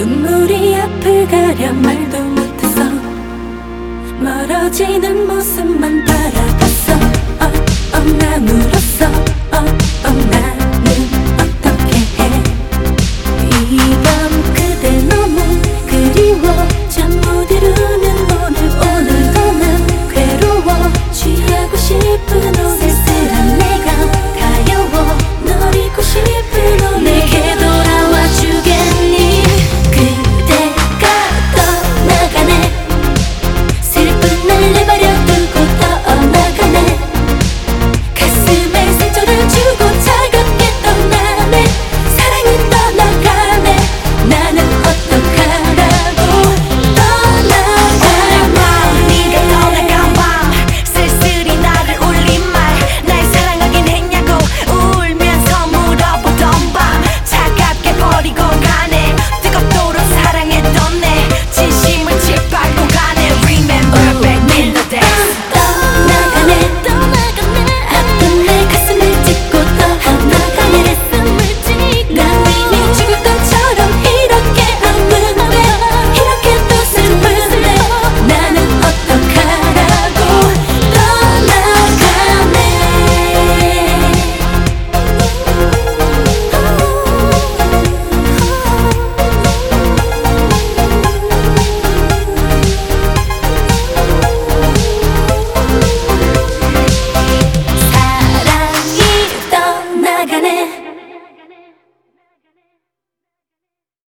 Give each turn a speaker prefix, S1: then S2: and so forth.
S1: 눈물이 앞을 가려 말도 못했어 멀어지는 모습만 바라봤어. oh, oh, 울어